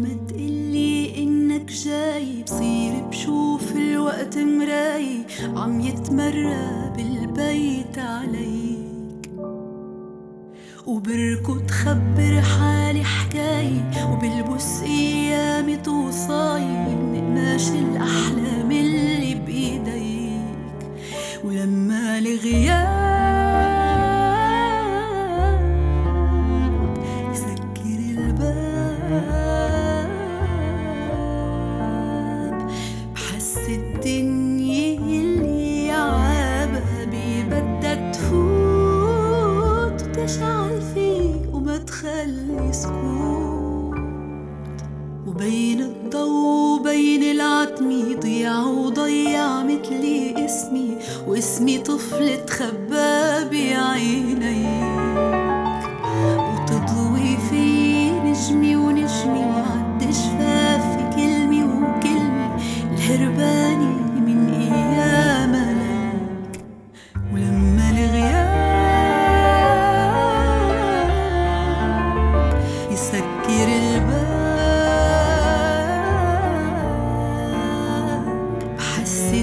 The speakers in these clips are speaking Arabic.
ما تقلي إنك جاي بصير بشوف الوقت مراي عم يتمرى بالبيت عليك. وبركض خبر حالي حكاية وبلبس أيامي توصاي من قماش الأحلام. وتشعل فيه وما تخلي سكوت. وبين الضو وبين العتمة ضيع وضيع مثلي اسمي. واسمي طفل تخبى بعينيك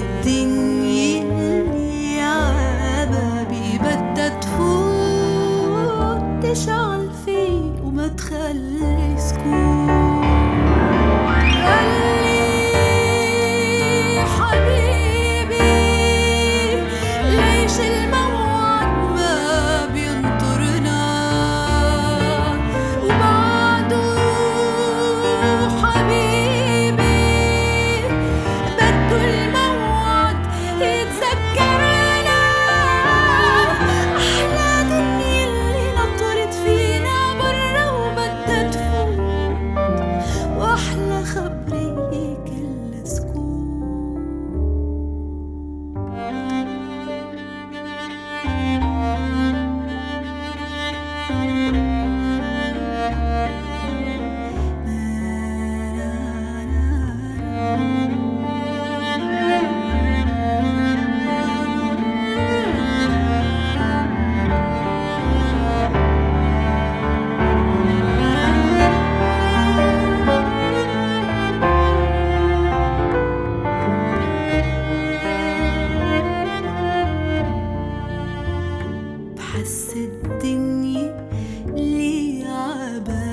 الدنيا عبابي بدها تفوت تشعل فيه وما تخلي سكوت. اللي